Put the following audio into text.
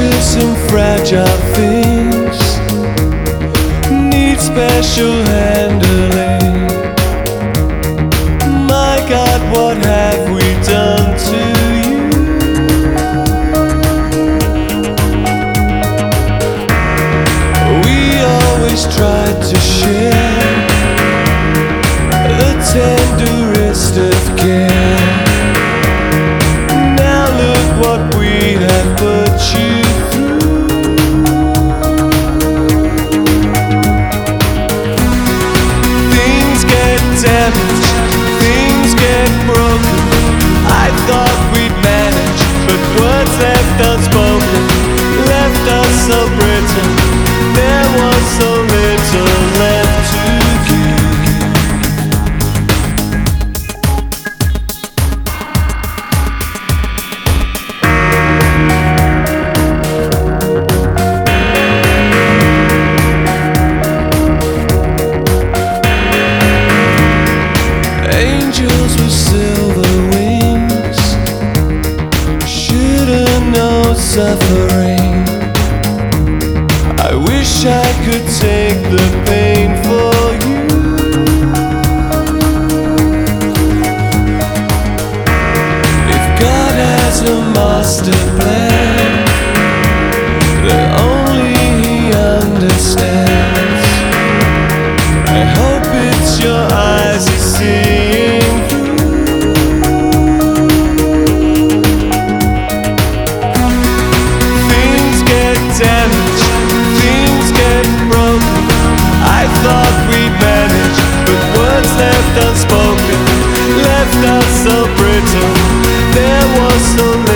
Precious and fragile things need special handling. My God, what have we done to you? We always tried to share the tenderest of care. Now look what we so brittle. There was so little left to give. Angels with silver wings shouldn't know suffering. I wish I could take the pain for you. If God has a master plan that only He understands. I hope it's your eyes seeing through. Things get damaged, left us so brittle. There was so.